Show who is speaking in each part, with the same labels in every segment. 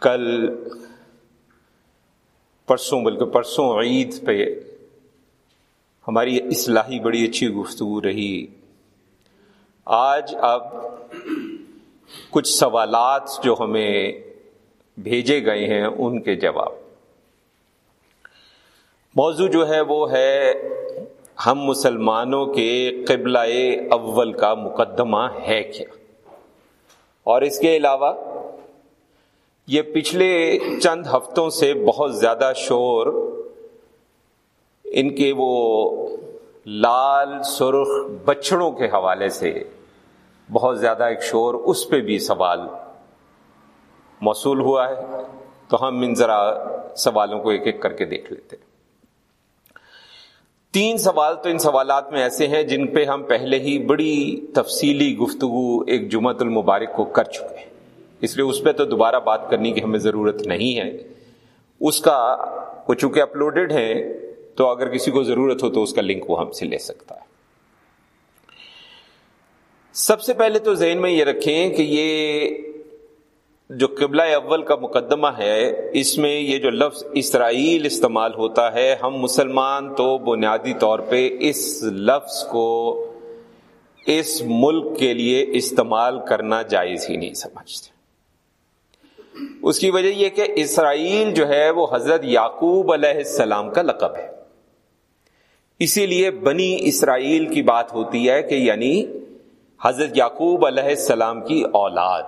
Speaker 1: کل پرسوں، بلکہ پرسوں عید پہ ہماری اصلاحی بڑی اچھی گفتگو رہی۔ آج اب کچھ سوالات جو ہمیں بھیجے گئے ہیں، ان کے جواب۔ موضوع جو ہے، وہ ہے ہم مسلمانوں کے قبلہ اول کا مقدمہ ہے کیا؟ اور اس کے علاوہ یہ پچھلے چند ہفتوں سے بہت زیادہ شور ان کے وہ لال سرخ بچڑوں کے حوالے سے بہت زیادہ ایک شور اس پہ بھی سوال موصول ہوا ہے۔ تو ہم ان ذرا سوالوں کو ایک ایک کر کے دیکھ لیتے تین سوال تو ان سوالات میں ایسے ہیں جن پہ ہم پہلے ہی بڑی تفصیلی گفتگو ایک جمعت المبارک کو کر چکے ہیں۔ اس لیے اس پہ تو دوبارہ بات کرنے کی ہمیں ضرورت نہیں ہے۔ اس کا وہ چونکہ اپلوڈڈ ہیں، تو اگر کسی کو ضرورت ہو تو اس کا لنک وہ ہم سے لے سکتا ہے۔ سب سے پہلے تو ذہن میں یہ رکھیں کہ یہ جو قبلہ اول کا مقدمہ ہے، اس میں یہ جو لفظ اسرائیل استعمال ہوتا ہے، ہم مسلمان تو بنیادی طور پہ اس لفظ کو اس ملک کے لیے استعمال کرنا جائز ہی نہیں سمجھتے۔ اس کی وجہ یہ کہ اسرائیل جو ہے وہ حضرت یعقوب علیہ السلام کا لقب ہے۔ اسی لیے بنی اسرائیل کی بات ہوتی ہے کہ یعنی حضرت یعقوب علیہ السلام کی اولاد۔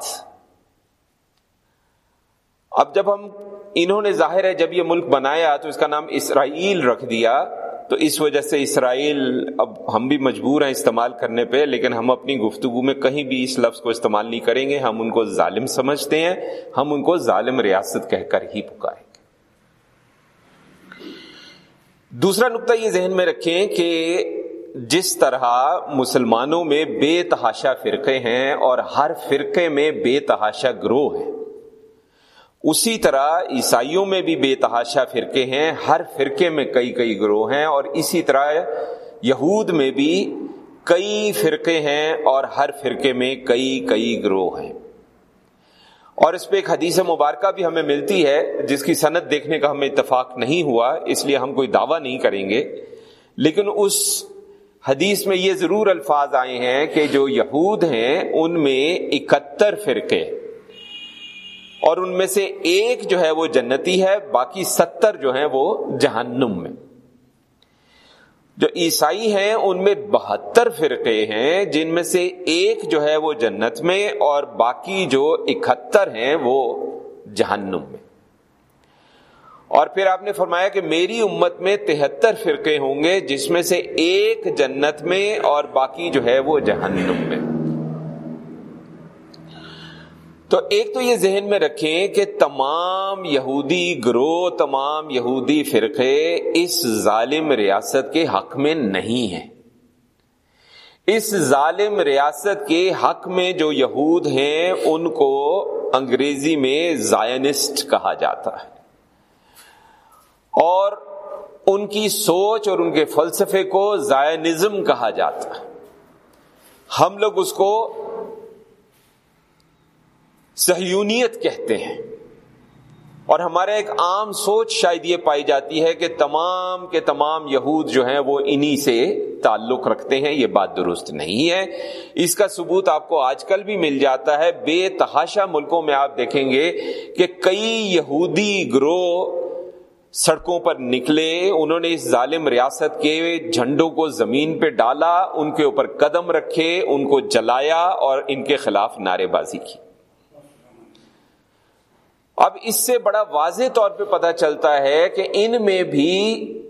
Speaker 1: اب جب ہم، انہوں نے ظاہر ہے جب یہ ملک بنایا تو اس کا نام اسرائیل رکھ دیا۔ تو اس وجہ سے اسرائیل اب ہم بھی مجبور ہیں استعمال کرنے پہ، لیکن ہم اپنی گفتگو میں کہیں بھی اس لفظ کو استعمال نہیں کریں گے۔ ہم ان کو ظالم سمجھتے ہیں، ہم ان کو ظالم ریاست کہہ کر ہی پکاریں گے۔ دوسرا نقطہ یہ ذہن میں رکھیں کہ جس طرح مسلمانوں میں بے تحاشا فرقے ہیں اور ہر فرقے میں بے تحاشا گروہ ہیں اسی طرح عیسائیوں میں بھی بے تحاشا فرقے ہیں، ہر فرقے میں کئی کئی گروہ ہیں اور اسی طرح یہود میں بھی کئی فرقے ہیں اور ہر فرقے میں کئی کئی گروہ ہیں۔ اور اس پہ ایک حدیث مبارکہ بھی ہمیں ملتی ہے، جس کی صنعت دیکھنے کا ہمیں اتفاق نہیں ہوا، اس لیے ہم کوئی دعویٰ نہیں کریں گے۔ لیکن اس حدیث میں یہ ضرور الفاظ آئے ہیں کہ جو یہود ہیں، ان میں اکہتر فرقے اور ان میں سے ایک جو ہے وہ جنتی ہے، باقی ستر جو ہیں وہ جہنم میں۔ جو عیسائی ہیں، ان میں بہتر فرقے ہیں، جن میں سے ایک جو ہے وہ جنت میں اور باقی جو اکہتر ہیں وہ جہنم میں۔ اور پھر آپ نے فرمایا کہ میری امت میں تہتر فرقے ہوں گے، جس میں سے ایک جنت میں اور باقی جو ہے وہ جہنم میں۔ تو ایک تو یہ ذہن میں رکھیں کہ تمام یہودی گروہ، تمام یہودی فرقے اس ظالم ریاست کے حق میں نہیں ہیں۔ اس ظالم ریاست کے حق میں جو یہود ہیں، ان کو انگریزی میں زائنسٹ کہا جاتا ہے۔ اور ان کی سوچ اور ان کے فلسفے کو زائنزم کہا جاتا ہے۔ ہم لوگ اس کو سہیونیت کہتے ہیں۔ اور ہمارے ایک عام سوچ شاید یہ پائی جاتی ہے کہ تمام کے تمام یہود جو ہیں وہ انہی سے تعلق رکھتے ہیں، یہ بات درست نہیں ہے۔ اس کا ثبوت آپ کو آج کل بھی مل جاتا ہے۔ بے تحاشا ملکوں میں آپ دیکھیں گے کہ کئی یہودی گروہ سڑکوں پر نکلے، انہوں نے اس ظالم ریاست کے جھنڈوں کو زمین پہ ڈالا، ان کے اوپر قدم رکھے، ان کو جلایا اور ان کے خلاف نعرے بازی کی۔ اب اس سے بڑا واضح طور پہ پتا چلتا ہے کہ ان میں بھی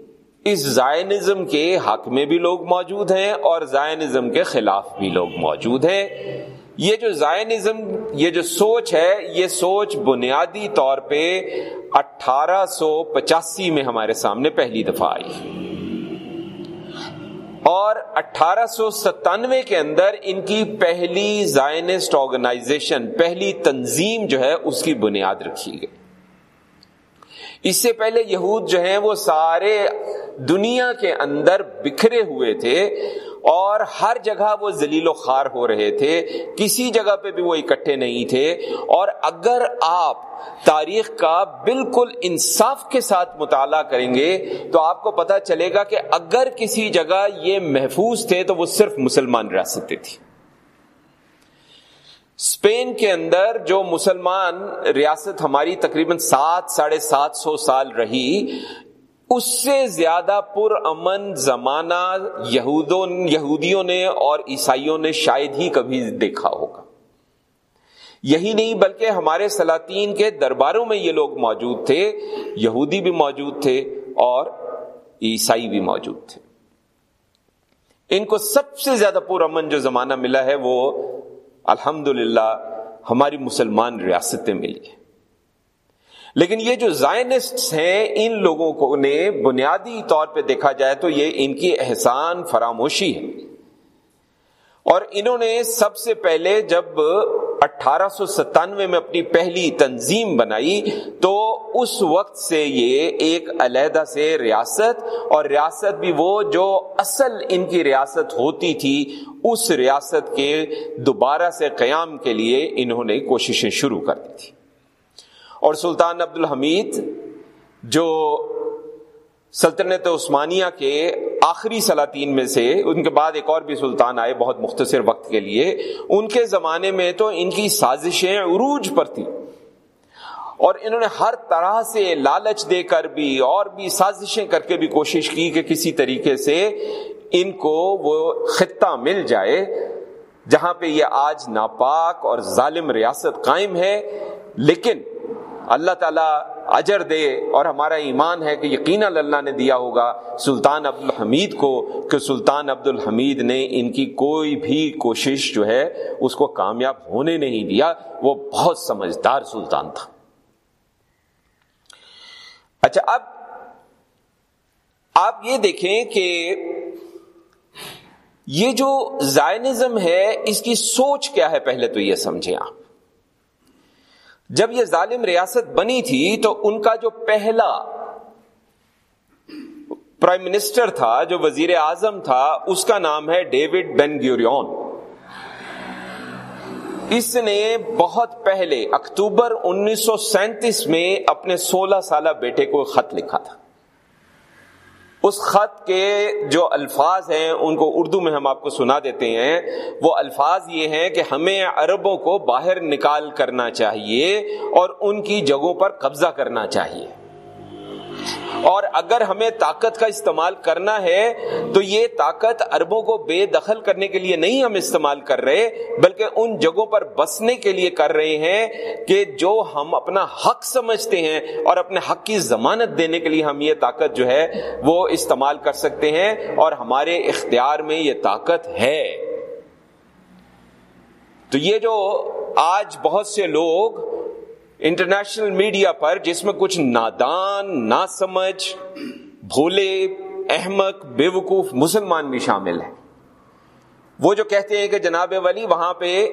Speaker 1: اس زائنزم کے حق میں بھی لوگ موجود ہیں اور زائنزم کے خلاف بھی لوگ موجود ہیں۔ یہ جو زائنزم، یہ جو سوچ ہے، یہ سوچ بنیادی طور پہ اٹھارہ سو پچاسی میں ہمارے سامنے پہلی دفعہ آئی۔ اور اٹھارہ سو ستانوے کے اندر ان کی پہلی زائنسٹ آرگنائزیشن پہلی تنظیم جو ہے، اس کی بنیاد رکھی گئی۔ اس سے پہلے یہود جو ہیں، وہ سارے دنیا کے اندر بکھرے ہوئے تھے۔ اور ہر جگہ وہ ذلیل و خار ہو رہے تھے، کسی جگہ پہ بھی وہ اکٹھے نہیں تھے۔ اور اگر آپ تاریخ کا بالکل انصاف کے ساتھ مطالعہ کریں گے، تو آپ کو پتا چلے گا کہ اگر کسی جگہ یہ محفوظ تھے تو وہ صرف مسلمان ریاستیں تھی۔ اسپین کے اندر جو مسلمان ریاست ہماری تقریباً سات، ساڑھے سات سو سال رہی اس سے زیادہ پر امن زمانہ یہودیوں نے اور عیسائیوں نے شاید ہی کبھی دیکھا ہوگا۔ یہی نہیں بلکہ ہمارے سلاطین کے درباروں میں یہ لوگ موجود تھے، یہودی بھی موجود تھے اور عیسائی بھی موجود تھے۔ ان کو سب سے زیادہ پر امن جو زمانہ ملا ہے وہ الحمد ہماری مسلمان ریاستیں ملی ہیں لیکن یہ جو زائنسٹ ہیں، ان لوگوں کو نے بنیادی طور پہ دیکھا جائے تو یہ ان کی احسان فراموشی ہے۔ اور انہوں نے سب سے پہلے جب اٹھارہ سو ستانوے میں اپنی پہلی تنظیم بنائی، تو اس وقت سے یہ ایک علیحدہ سے ریاست، اور ریاست بھی وہ جو اصل ان کی ریاست ہوتی تھی، اس ریاست کے دوبارہ سے قیام کے لیے انہوں نے کوششیں شروع کر دی تھی اور سلطان عبد الحمید جو سلطنت عثمانیہ کے آخری سلاطین میں سے، ان کے بعد ایک اور بھی سلطان آئے بہت مختصر وقت کے لیے، ان کے زمانے میں تو ان کی سازشیں عروج پر تھیں۔ اور انہوں نے ہر طرح سے لالچ دے کر بھی اور بھی سازشیں کر کے بھی کوشش کی کہ کسی طریقے سے ان کو وہ خطہ مل جائے، جہاں پہ یہ آج ناپاک اور ظالم ریاست قائم ہے۔ لیکن اللہ تعالیٰ اجر دے اور ہمارا ایمان ہے کہ یقین اللہ نے دیا ہوگا سلطان عبد الحمید کو کہ سلطان عبد الحمید نے ان کی کوئی بھی کوشش جو ہے اس کو کامیاب ہونے نہیں دیا۔ وہ بہت سمجھدار سلطان تھا۔ اچھا اب آپ یہ دیکھیں کہ یہ جو زائنزم ہے، اس کی سوچ کیا ہے پہلے تو یہ سمجھیں آپ۔ جب یہ ظالم ریاست بنی تھی تو ان کا جو پہلا پرائم منسٹر تھا، جو وزیر اعظم تھا، اس کا نام ہے ڈیوڈ بن گیوریون اس نے بہت پہلے اکتوبر انیس سو سینتیس میں اپنے سولہ سالہ بیٹے کو خط لکھا تھا۔ اس خط کے جو الفاظ ہیں، ان کو اردو میں ہم آپ کو سنا دیتے ہیں۔ وہ الفاظ یہ ہیں کہ ہمیں عربوں کو باہر نکال کرنا چاہیے اور ان کی جگہوں پر قبضہ کرنا چاہیے۔ اور اگر ہمیں طاقت کا استعمال کرنا ہے تو یہ طاقت اربوں کو بے دخل کرنے کے لیے نہیں ہم استعمال کر رہے، بلکہ ان جگہوں پر بسنے کے لیے کر رہے ہیں کہ جو ہم اپنا حق سمجھتے ہیں اور اپنے حق کی ضمانت دینے کے لیے ہم یہ طاقت جو ہے وہ استعمال کر سکتے ہیں اور ہمارے اختیار میں یہ طاقت ہے۔ تو یہ جو آج بہت سے لوگ انٹرنیشنل میڈیا پر جس میں کچھ نادان نا سمجھ بھولے، احمق بے وقوف مسلمان بھی شامل ہیں۔ وہ جو کہتے ہیں کہ جناب ولی، وہاں پہ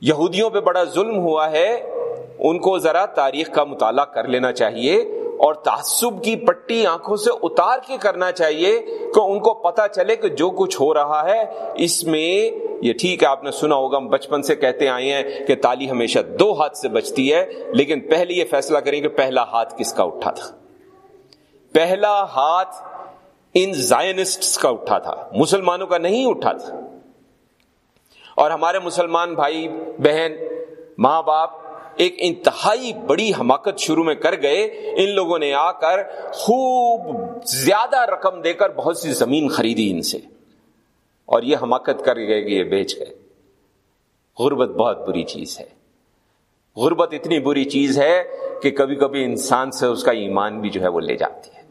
Speaker 1: یہودیوں پہ بڑا ظلم ہوا ہے، ان کو ذرا تاریخ کا مطالعہ کر لینا چاہیے۔ اور تعصب کی پٹی آنکھوں سے اتار کے کرنا چاہیے کہ ان کو پتا چلے کہ جو کچھ ہو رہا ہے، اس میں، یہ ٹھیک ہے، آپ نے سنا ہوگا، ہم بچپن سے کہتے آئے ہیں کہ تالی ہمیشہ دو ہاتھ سے بچتی ہے، لیکن پہلے یہ فیصلہ کریں کہ پہلا ہاتھ کس کا اٹھا تھا۔ پہلا ہاتھ ان زائنسٹ کا اٹھا تھا، مسلمانوں کا نہیں اٹھا تھا۔ اور ہمارے مسلمان بھائی، بہن، ماں باپ ایک انتہائی بڑی حماقت شروع میں کر گئے۔ ان لوگوں نے آ کر خوب زیادہ رقم دے کر بہت سی زمین خریدی ان سے۔ اور یہ حماقت کر گئے کہ یہ بیچ گئے۔ غربت بہت بری چیز ہے۔ غربت اتنی بری چیز ہے کہ کبھی کبھی انسان سے اس کا ایمان بھی جو ہے وہ لے جاتی ہے۔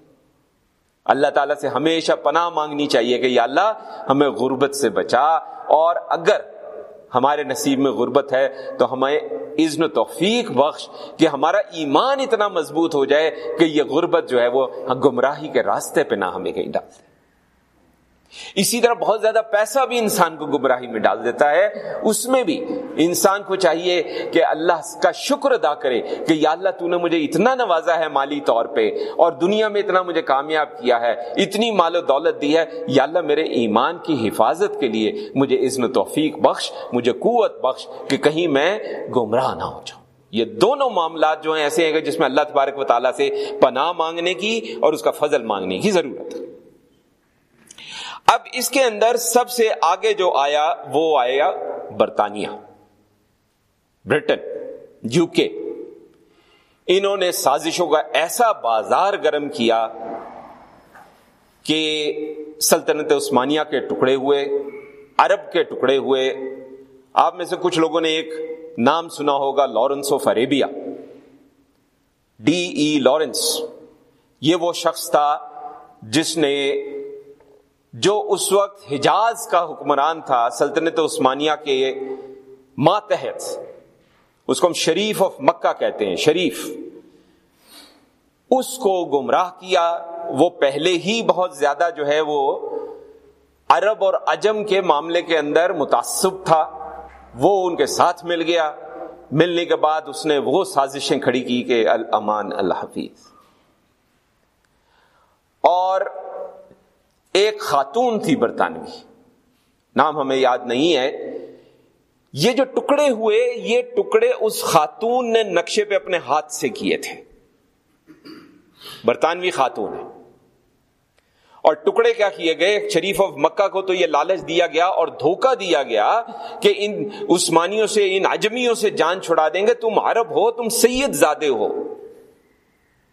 Speaker 1: اللہ تعالیٰ سے ہمیشہ پناہ مانگنی چاہیے کہ یا اللہ ہمیں غربت سے بچا۔ اور اگر ہمارے نصیب میں غربت ہے، تو ہمیں اذن و توفیق بخش کہ ہمارا ایمان اتنا مضبوط ہو جائے کہ یہ غربت جو ہے وہ گمراہی کے راستے پہ نہ ہمیں کہیں ڈال دے۔ اسی طرح بہت زیادہ پیسہ بھی انسان کو گمراہی میں ڈال دیتا ہے۔ اس میں بھی انسان کو چاہیے کہ اللہ کا شکر ادا کرے کہ یا اللہ تو نے مجھے اتنا نوازا ہے مالی طور پہ اور دنیا میں اتنا مجھے کامیاب کیا ہے، اتنی مال و دولت دی ہے۔ یا اللہ میرے ایمان کی حفاظت کے لیے مجھے اذن و توفیق بخش، مجھے قوت بخش کہ کہیں میں گمراہ نہ ہو جاؤں۔ یہ دونوں معاملات جو ہیں ایسے ہیں کہ جس میں اللہ تبارک و تعالیٰ سے پناہ مانگنے کی اور اس کا فضل مانگنے کی ضرورت ہے۔ اب اس کے اندر سب سے آگے جو آیا وہ آیا برطانیہ، برٹن یو کے انہوں نے سازشوں کا ایسا بازار گرم کیا کہ سلطنت عثمانیہ کے ٹکڑے ہوئے، عرب کے ٹکڑے ہوئے۔ آپ میں سے کچھ لوگوں نے ایک نام سنا ہوگا، Lawrence of Arabia D E Lawrence, یہ وہ شخص تھا جس نے جو اس وقت حجاز کا حکمران تھا، سلطنت عثمانیہ کے ماتحت، اس کو ہم شریف آف مکہ کہتے ہیں، شریف۔ اس کو گمراہ کیا، وہ پہلے ہی بہت زیادہ جو ہے وہ عرب اور عجم کے معاملے کے اندر متاثب تھا۔ وہ ان کے ساتھ مل گیا۔ ملنے کے بعد اس نے وہ سازشیں کھڑی کی کہ الامان اللہ حفیظ اور ایک خاتون تھی برطانوی۔ نام ہمیں یاد نہیں ہے۔ یہ جو ٹکڑے ہوئے، یہ ٹکڑے اس خاتون نے نقشے پہ اپنے ہاتھ سے کیے تھے۔ برطانوی خاتون ہے اور ٹکڑے کیا کیے گئے؟ شریف آف مکہ کو تو یہ لالچ دیا گیا اور دھوکہ دیا گیا کہ ان عثمانیوں سے، ان اجمیوں سے جان چھڑا دیں گے۔ تم عرب ہو، تم سید زادے ہو۔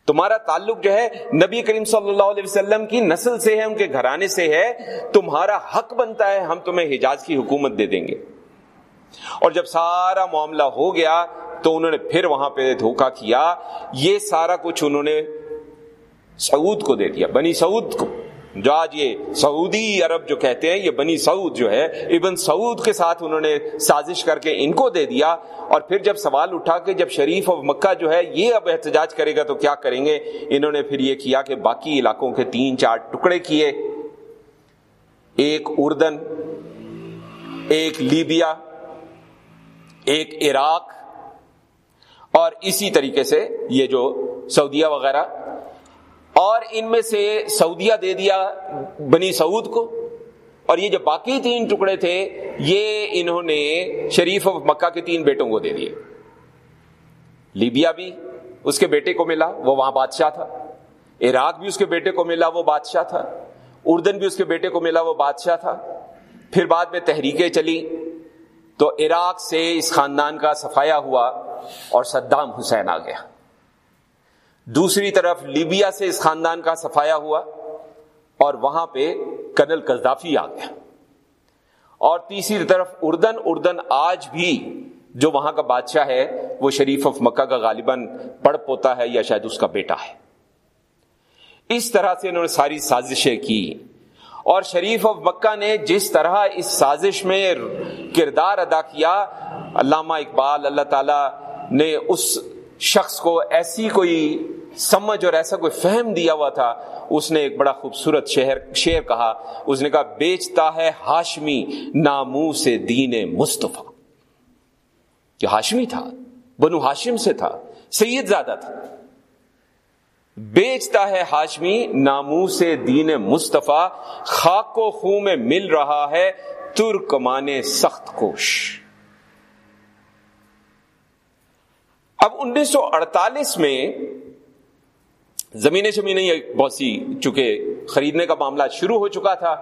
Speaker 1: تمہارا تعلق جو ہے نبی کریم صلی اللہ علیہ وسلم کی نسل سے ہے، ان کے گھرانے سے ہے، تمہارا حق بنتا ہے، ہم تمہیں حجاز کی حکومت دے دیں گے۔ اور جب سارا معاملہ ہو گیا، تو انہوں نے پھر وہاں پہ دھوکا کیا۔ یہ سارا کچھ انہوں نے سعود کو دے دیا، بنی سعود کو۔ جو آج یہ سعودی عرب جو کہتے ہیں، یہ بنی سعود جو ہے ابن سعود کے ساتھ انہوں نے سازش کر کے ان کو دے دیا۔ اور پھر جب سوال اٹھا کہ جب شریف اور مکہ جو ہے، یہ اب احتجاج کرے گا تو کیا کریں گے؟ انہوں نے پھر یہ کیا کہ باقی علاقوں کے تین چار ٹکڑے کیے۔ ایک اردن، ایک لیبیا، ایک عراق۔ اور اسی طریقے سے یہ جو سعودیہ وغیرہ اور ان میں سے سعودیہ دے دیا بنی سعود کو۔ اور یہ جو باقی تین ٹکڑے تھے، یہ انہوں نے شریف مکہ کے تین بیٹوں کو دے دیے۔ لیبیا بھی اس کے بیٹے کو ملا، وہ وہاں بادشاہ تھا۔ عراق بھی اس کے بیٹے کو ملا، وہ بادشاہ تھا۔ اردن بھی اس کے بیٹے کو ملا، وہ بادشاہ تھا۔ پھر بعد میں تحریکیں چلی۔ تو عراق سے اس خاندان کا صفایا ہوا اور صدام حسین آ گیا۔ دوسری طرف لیبیا سے اس خاندان کا صفایا ہوا اور وہاں پہ کنل قذافی آ گیا۔ اور تیسری طرف اردن اردن آج بھی جو وہاں کا بادشاہ ہے، وہ شریف آف مکہ کا غالباً پڑ پوتا ہے یا شاید اس کا بیٹا ہے۔ اس طرح سے انہوں نے ساری سازشیں کی۔ اور شریف آف مکہ نے جس طرح اس سازش میں کردار ادا کیا، علامہ اقبال، اللہ تعالی نے اس شخص کو ایسی کوئی سمجھ اور ایسا کوئی فہم دیا ہوا تھا، اس نے ایک بڑا خوبصورت شہر شعر کہا۔ اس نے کہا، بیچتا ہے ہاشمی نامو سے دین مصطفیٰ. کہ ہاشمی تھا، بنو ہاشم سے تھا، سید زیادہ تھا۔ بیچتا ہے ہاشمی نامو سے دین مصطفیٰ، خاک و خوں میں مل رہا ہے ترکمان سخت کوش۔ اب انیس سو اڑتالیس میں زمینیں شمینیں بہت سی چکے خریدنے کا معاملہ شروع ہو چکا تھا۔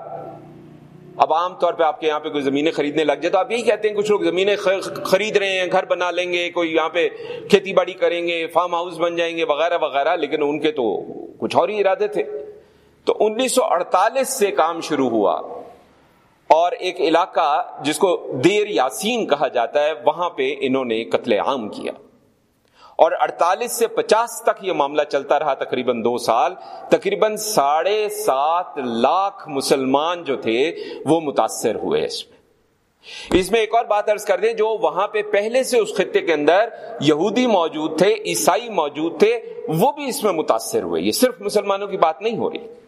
Speaker 1: اب عام طور پہ آپ کے یہاں پہ کوئی زمینیں خریدنے لگ جائے تو آپ یہی کہتے ہیں، کچھ لوگ زمینیں خرید رہے ہیں، گھر بنا لیں گے، کوئی یہاں پہ کھیتی باڑی کریں گے فارم ہاؤس بن جائیں گے، وغیرہ وغیرہ، لیکن ان کے تو کچھ اور ہی ارادے تھے۔ تو انیس سو اڑتالیس سے کام شروع ہوا اور ایک علاقہ جس کو دیر یاسین کہا جاتا ہے، وہاں پہ انہوں نے قتل عام کیا۔ اور اڑتالیس سے پچاس تک یہ معاملہ چلتا رہا تقریباً دو سال۔ تقریباً ساڑھے سات لاکھ مسلمان جو تھے، وہ متاثر ہوئے اس میں۔ اس میں ایک اور بات ارض کر دیں، جو وہاں پہ پہلے سے اس خطے کے اندر یہودی موجود تھے، عیسائی موجود تھے، وہ بھی اس میں متاثر ہوئے۔ یہ صرف مسلمانوں کی بات نہیں ہو رہی۔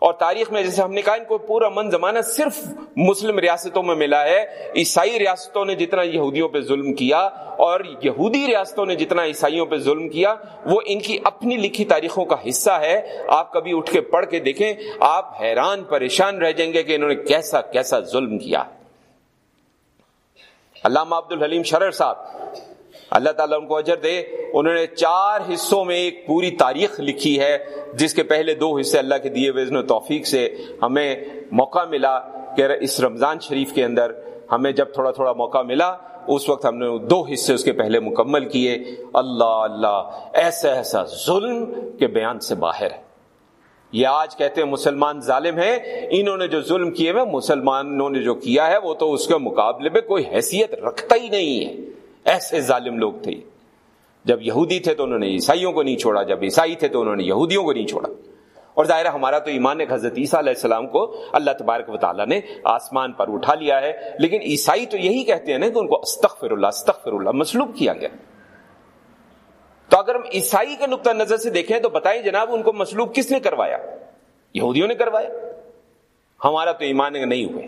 Speaker 1: اور تاریخ میں جیسے ہم نے کہا ان کو پورا من زمانہ صرف مسلم ریاستوں میں ملا ہے، عیسائی ریاستوں نے جتنا یہودیوں پہ ظلم کیا اور یہودی ریاستوں نے جتنا عیسائیوں پہ ظلم کیا، وہ ان کی اپنی لکھی تاریخوں کا حصہ ہے۔ آپ کبھی اٹھ کے پڑھ کے دیکھیں، آپ حیران پریشان رہ جائیں گے کہ انہوں نے کیسا کیسا ظلم کیا۔ علامہ عبد الحلیم شرر صاحب اللہ تعالیٰ ان کو اجر دے۔ انہوں نے چار حصوں میں ایک پوری تاریخ لکھی ہے، جس کے پہلے دو حصے اللہ کے دیے ہوئے توفیق سے ہمیں موقع ملا کہ اس رمضان شریف کے اندر ہمیں جب تھوڑا تھوڑا موقع ملا، اس وقت ہم نے دو حصے اس کے پہلے مکمل کیے۔ اللہ اللہ، ایسا ایسا ظلم کے بیان سے باہر۔ ہے یہ آج کہتے ہیں مسلمان ظالم ہیں، انہوں نے جو ظلم کیے ہوئے مسلمانوں نے جو کیا ہے، وہ تو اس کے مقابلے میں کوئی حیثیت رکھتا ہی نہیں ہے۔ ایسے ظالم لوگ تھے۔ جب یہودی تھے تو انہوں نے عیسائیوں کو نہیں چھوڑا، جب عیسائی تھے تو انہوں نے یہودیوں کو نہیں چھوڑا۔ اور ظاہر ہمارا تو ایمان حضرت عیسیٰ علیہ السلام کو اللہ تبارک و تعالیٰ نے آسمان پر اٹھا لیا ہے۔ لیکن عیسائی تو یہی کہتے ہیں نا کہ ان کو استغفر اللہ استغفر اللہ مسلوب کیا گیا۔ تو اگر ہم عیسائی کے نقطۂ نظر سے دیکھیں تو بتائیں جناب ان کو مسلوب کس نے کروایا؟ یہودیوں نے کروایا۔ ہمارا تو ایمان نہیں ہوئے۔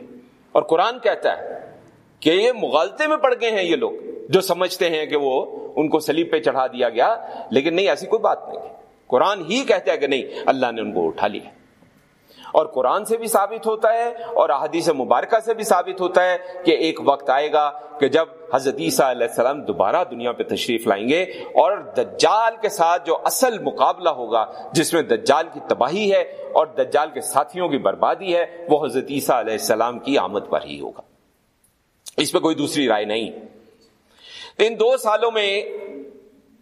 Speaker 1: اور قرآن کہتا ہے کہ یہ مغالطے میں پڑ گئے ہیں یہ لوگ۔ جو سمجھتے ہیں کہ وہ ان کو سلیب پہ چڑھا دیا گیا، لیکن نہیں، ایسی کوئی بات نہیں قرآن ہی کہتا ہے کہ نہیں، اللہ نے ان کو اٹھا لیا۔ اور قرآن سے بھی ثابت ہوتا ہے اور احادیث مبارکہ سے بھی ثابت ہوتا ہے کہ ایک وقت آئے گا کہ جب حضرت عیسیٰ علیہ السلام دوبارہ دنیا پہ تشریف لائیں گے اور دجال کے ساتھ جو اصل مقابلہ ہوگا، جس میں دجال کی تباہی ہے اور دجال کے ساتھیوں کی بربادی ہے، وہ حضرت عیسیٰ علیہ السلام کی آمد پر ہی ہوگا۔ اس پہ کوئی دوسری رائے نہیں۔ ان دو سالوں میں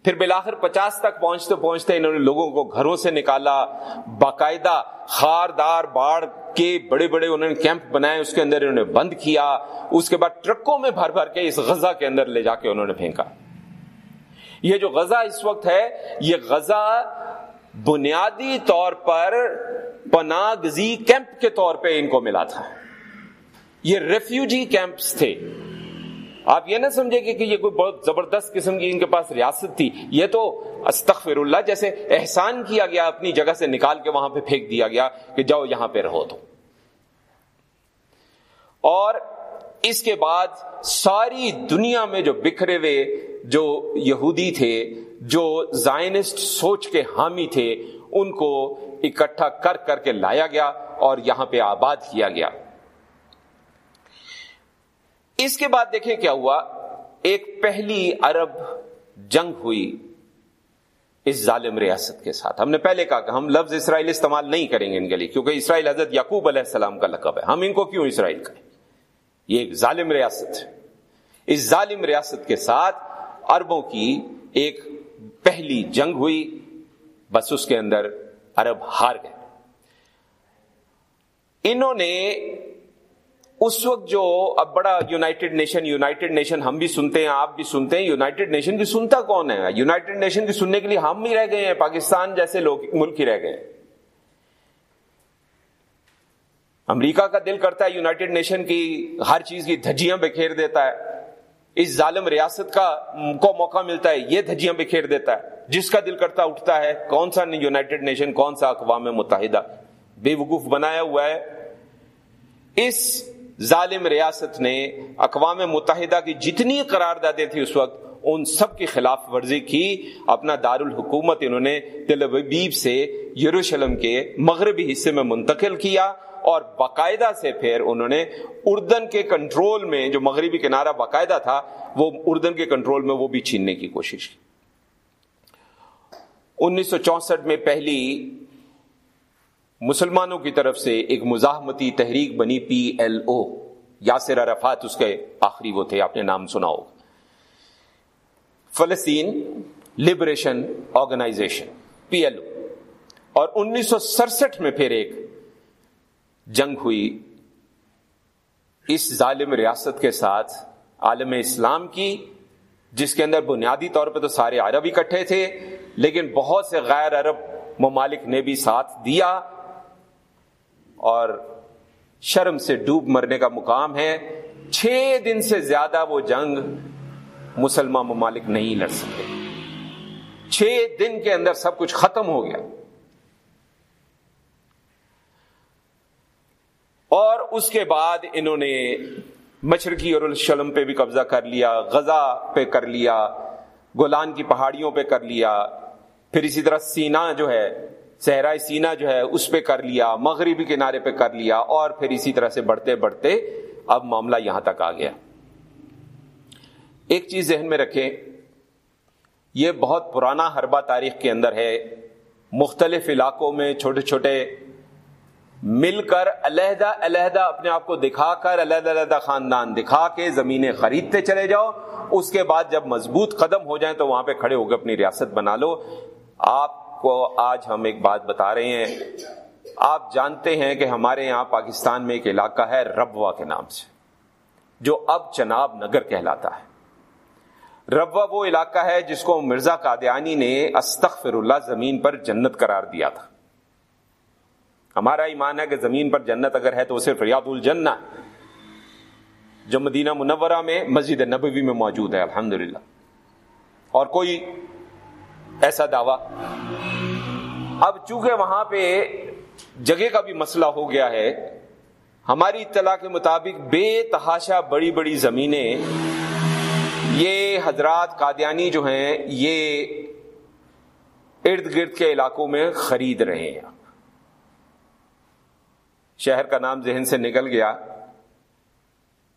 Speaker 1: پھر بلاخر پچاس تک پہنچتے پہنچتے انہوں نے لوگوں کو گھروں سے نکالا، باقاعدہ خاردار باڑ کے بڑے بڑے انہوں نے کیمپ بنائے، اس کے اندر انہوں نے بند کیا، اس کے بعد ٹرکوں میں بھر بھر کے اس غزہ کے اندر لے جا کے انہوں نے پھینکا۔ یہ جو غزہ اس وقت ہے، یہ غزہ بنیادی طور پر پناہ گزی کیمپ کے طور پہ ان کو ملا تھا۔ یہ ریفیوجی کیمپس تھے۔ آپ یہ نہ سمجھے کہ یہ کوئی بہت زبردست قسم کی ان کے پاس ریاست تھی، یہ تو استغفر اللہ جیسے احسان کیا گیا، اپنی جگہ سے نکال کے وہاں پہ پھینک دیا گیا کہ جاؤ یہاں پہ رہو تو اور اس کے بعد ساری دنیا میں جو بکھرے ہوئے، جو یہودی تھے، جو زائنسٹ سوچ کے حامی تھے، ان کو اکٹھا کر کر کے لایا گیا اور یہاں پہ آباد کیا گیا۔ اس کے بعد دیکھیں کیا ہوا؟ ایک پہلی عرب جنگ ہوئی اس ظالم ریاست کے ساتھ۔ ہم نے پہلے کہا کہ ہم لفظ اسرائیل استعمال نہیں کریں گے ان کے لیے، کیونکہ اسرائیل حضرت یعقوب علیہ السلام کا لقب ہے۔ ہم ان کو کیوں اسرائیل کہیں یہ ایک ظالم ریاست ہے۔ اس ظالم ریاست کے ساتھ اربوں کی ایک پہلی جنگ ہوئی۔ بس اس کے اندر عرب ہار گئے۔ انہوں نے اس وقت جو اب بڑا یونائٹڈ نیشن یونائٹڈ نیشن ہم بھی سنتے ہیں، آپ بھی سنتے ہیں، یونائٹڈ نیشن کی سنتا کون ہے؟ یونائٹڈ نیشن کی سننے کے لیے ہم ہی رہ گئے ہیں، پاکستان جیسے لوگ، ملک ہی رہ گئے امریکہ کا دل کرتا ہے یونائٹڈ نیشن کی ہر چیز کی دھجیاں بکھیر دیتا ہے۔ اس ظالم ریاست کا کو موقع ملتا ہے، یہ دھجیاں بکھیر دیتا ہے۔ جس کا دل کرتا اٹھتا ہے، کون سا یونائٹڈ نیشن، کون سا اقوام متحدہ؟ بے وقوف بنایا ہوا ہے۔ اس ظالم ریاست نے اقوام متحدہ کی جتنی قراردادیں تھیں اس وقت، ان سب کی خلاف ورزی کی۔ اپنا دارالحکومت انہوں نے تل ابیب سے یروشلم کے مغربی حصے میں منتقل کیا اور باقاعدہ سے پھر انہوں نے اردن کے کنٹرول میں، جو مغربی کنارہ باقاعدہ تھا، وہ اردن کے کنٹرول میں وہ بھی چھیننے کی کوشش کی۔ انیس سو چونسٹھ میں پہلی مسلمانوں کی طرف سے ایک مزاحمتی تحریک بنی P L O, Yasser Arafat اس کے آخری وہ تھے، آپ نے نام سنا ہوگا۔ فلسطین liberation organization, P L O. اور انیس سو سڑسٹھ میں پھر ایک جنگ ہوئی۔ اس ظالم ریاست کے ساتھ عالم اسلام کی، جس کے اندر بنیادی طور پہ تو سارے عرب اکٹھے تھے، لیکن بہت سے غیر عرب ممالک نے بھی ساتھ دیا۔ اور شرم سے ڈوب مرنے کا مقام ہے۔ چھ دن سے زیادہ وہ جنگ مسلمان ممالک نہیں لڑ سکتے چھ دن کے اندر سب کچھ ختم ہو گیا۔ اور اس کے بعد انہوں نے مشرقی اور الشلم پہ بھی قبضہ کر لیا، غزہ پہ کر لیا گولان کی پہاڑیوں پہ کر لیا۔ پھر اسی طرح سینا جو ہے صحرائے سینا جو ہے اس پہ کر لیا، مغربی کنارے پہ کر لیا اور پھر اسی طرح سے بڑھتے بڑھتے اب معاملہ یہاں تک آ گیا۔ ایک چیز ذہن میں رکھیں، یہ بہت پرانا حربہ تاریخ کے اندر ہے۔ مختلف علاقوں میں چھوٹے چھوٹے مل کر علیحدہ علیحدہ اپنے آپ کو دکھا کر، علیحدہ علیحدہ خاندان دکھا کے زمینیں خریدتے چلے جاؤ۔ اس کے بعد جب مضبوط قدم ہو جائیں تو وہاں پہ کھڑے ہو کے اپنی ریاست بنا لو۔ آپ کو آج ہم ایک بات بتا رہے ہیں۔ آپ جانتے ہیں کہ ہمارے یہاں پاکستان میں ایک علاقہ ہے ربوا کے نام سے، جو اب چناب نگر کہلاتا ہے۔ ربوا وہ علاقہ ہے جس کو مرزا قادیانی نے استغفر اللہ زمین پر جنت قرار دیا تھا۔ ہمارا ایمان ہے کہ زمین پر جنت اگر ہے تو وہ صرف ریاض الجنہ، جو مدینہ منورہ میں، مسجد نبوی میں موجود ہے الحمد اور کوئی ایسا دعویٰ۔ اب چونکہ وہاں پہ جگہ کا بھی مسئلہ ہو گیا ہے، ہماری اطلاع کے مطابق بے تحاشا بڑی بڑی زمینیں، یہ حضرات قادیانی جو ہیں، یہ ارد گرد کے علاقوں میں خرید رہے ہیں۔ شہر کا نام ذہن سے نکل گیا۔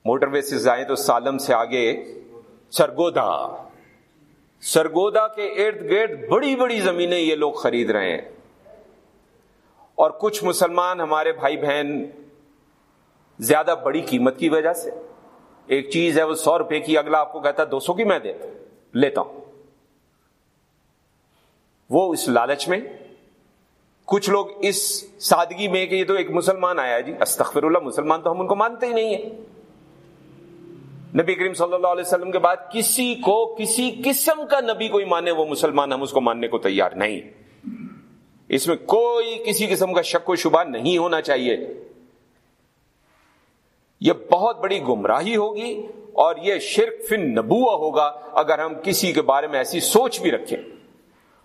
Speaker 1: موٹر وے سے جائیں تو سالم سے آگے سرگودا۔ سرگودا کے ارد گرد بڑی بڑی زمینیں یہ لوگ خرید رہے ہیں۔ اور کچھ مسلمان ہمارے بھائی بہن زیادہ بڑی قیمت کی وجہ سے، ایک چیز ہے وہ سو روپے کی، اگلا آپ کو کہتا ہے دو سو کی میں دیتا لیتا ہوں۔ وہ اس لالچ میں، کچھ لوگ اس سادگی میں کہ یہ تو ایک مسلمان آیا جی استغفر اللہ، مسلمان تو ہم ان کو مانتے ہی نہیں ہیں۔ نبی کریم صلی اللہ علیہ وسلم کے بعد کسی کو کسی قسم کا نبی کوئی مانے، وہ مسلمان ہم اس کو ماننے کو تیار نہیں۔ اس میں کوئی کسی قسم کا شک و شبہ نہیں ہونا چاہیے۔ یہ بہت بڑی گمراہی ہوگی اور یہ شرک فن نبوہ ہوگا اگر ہم کسی کے بارے میں ایسی سوچ بھی رکھیں۔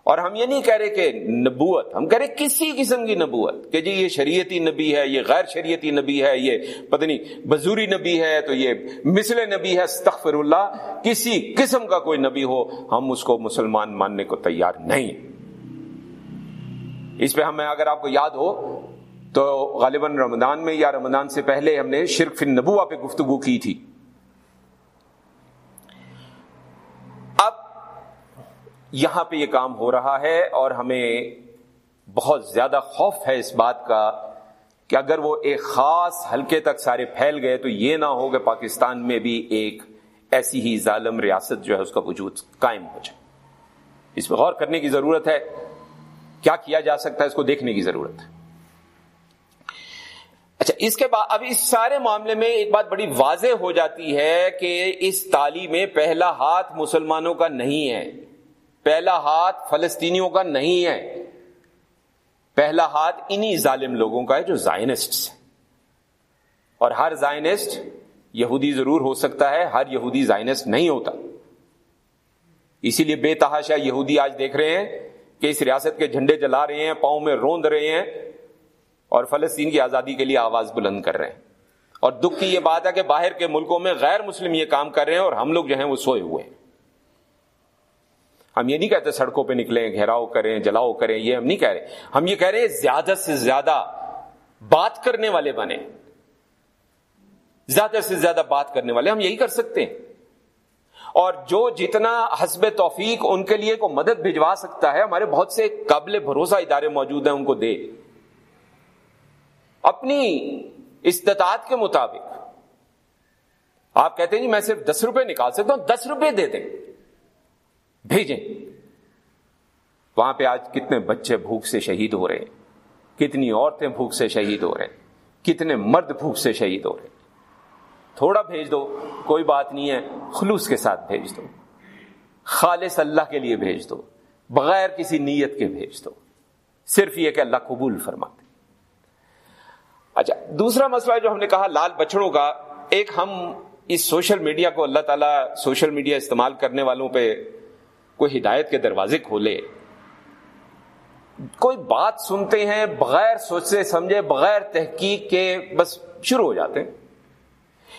Speaker 1: اور ہم یہ نہیں کہہ رہے کہ نبوت، ہم کہہ رہے کسی قسم کی نبوت، کہ جی یہ شریعتی نبی ہے، یہ غیر شریعتی نبی ہے، یہ پتہ نہیں بزوری نبی ہے تو یہ مثل نبی ہے استغفر اللہ کسی قسم کا کوئی نبی ہو، ہم اس کو مسلمان ماننے کو تیار نہیں۔ اس پہ ہمیں اگر آپ کو یاد ہو تو غالباً رمضان میں یا رمضان سے پہلے ہم نے شرک فن نبوا پہ گفتگو کی تھی۔ یہاں پہ یہ کام ہو رہا ہے اور ہمیں بہت زیادہ خوف ہے اس بات کا کہ اگر وہ ایک خاص حلقے تک سارے پھیل گئے تو یہ نہ ہو کہ پاکستان میں بھی ایک ایسی ہی ظالم ریاست جو ہے اس کا وجود قائم ہو جائے۔ اس پہ غور کرنے کی ضرورت ہے۔ کیا کیا جا سکتا ہے اس کو دیکھنے کی ضرورت ہے۔ اچھا اس کے بعد اب اس سارے معاملے میں ایک بات بڑی واضح ہو جاتی ہے کہ اس تعلیم میں پہلا ہاتھ مسلمانوں کا نہیں ہے۔ پہلا ہاتھ فلسطینیوں کا نہیں ہے۔ پہلا ہاتھ انہی ظالم لوگوں کا ہے جو زائنسٹ ہیں۔ اور ہر زائنسٹ یہودی ضرور ہو سکتا ہے، ہر یہودی زائنسٹ نہیں ہوتا۔ اسی لیے بے تحاشا یہودی آج دیکھ رہے ہیں کہ اس ریاست کے جھنڈے جلا رہے ہیں، پاؤں میں روند رہے ہیں اور فلسطین کی آزادی کے لیے آواز بلند کر رہے ہیں۔ اور دکھ کی یہ بات ہے کہ باہر کے ملکوں میں غیر مسلم یہ کام کر رہے ہیں اور ہم لوگ جو ہیں وہ سوئے ہوئے ہیں۔ ہم یہ نہیں کہتے سڑکوں پہ نکلیں، گھیراؤ کریں، جلاؤ کریں، یہ ہم نہیں کہہ رہے۔ ہم یہ کہہ رہے ہیں زیادہ سے زیادہ بات کرنے والے بنے زیادہ سے زیادہ بات کرنے والے، ہم یہی کر سکتے ہیں۔ اور جو جتنا حسب توفیق ان کے لیے کو مدد بھجوا سکتا ہے، ہمارے بہت سے قابل بھروسہ ادارے موجود ہیں ان کو دے۔ اپنی استطاعت کے مطابق۔ آپ کہتے ہیں جی میں صرف دس روپے نکال سکتا ہوں، دس روپے دے دیں۔ بھیجیں۔ وہاں پہ آج کتنے بچے بھوک سے شہید ہو رہے ہیں۔ کتنی عورتیں بھوک سے شہید ہو رہے ہیں۔ کتنے مرد بھوک سے شہید ہو رہے ہیں۔ تھوڑا بھیج دو، کوئی بات نہیں ہے، خلوص کے ساتھ بھیج دو۔ خالص اللہ کے لیے بھیج دو، بغیر کسی نیت کے بھیج دو۔ صرف یہ کہ اللہ قبول فرماتے۔ اچھا دوسرا مسئلہ جو ہم نے کہا، لال بچڑوں کا، ایک ہم اس سوشل میڈیا کو اللہ تعالیٰ سوشل میڈیا استعمال کرنے والوں پہ کوئی ہدایت کے دروازے کھولے۔ کوئی بات سنتے ہیں بغیر سوچے، سمجھے، بغیر تحقیق کے بس شروع ہو جاتے ہیں۔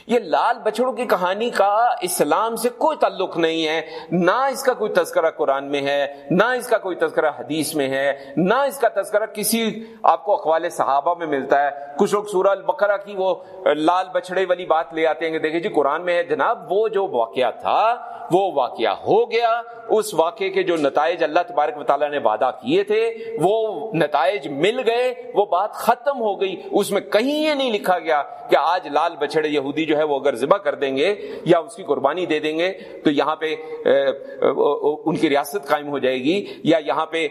Speaker 1: یہ لال بچڑوں کی کہانی کا اسلام سے کوئی تعلق نہیں ہے، نہ اس کا کوئی تذکرہ قرآن میں ہے، نہ اس کا کوئی تذکرہ حدیث میں ہے، نہ اس کا تذکرہ کسی آپ کو اقوال صحابہ میں ملتا ہے۔ کچھ لوگ سورہ البقرہ کی وہ لال بچڑے والی بات لے آتے ہیں کہ دیکھیں جی قرآن میں ہے، جناب وہ جو واقعہ تھا، وہ واقعہ ہو گیا۔ اس واقعے کے جو نتائج اللہ تبارک و تعالیٰ نے وعدہ کیے تھے، وہ نتائج مل گئے، وہ بات ختم ہو گئی۔ اس میں کہیں یہ نہیں لکھا گیا کہ آج لال بچڑے یہودی جو ہے وہ اگر ذبح کر دیں گے یا اس کی قربانی دے دیں گے، تو یہاں پہ ان کی ریاست قائم ہو جائے گی یا یہاں پہ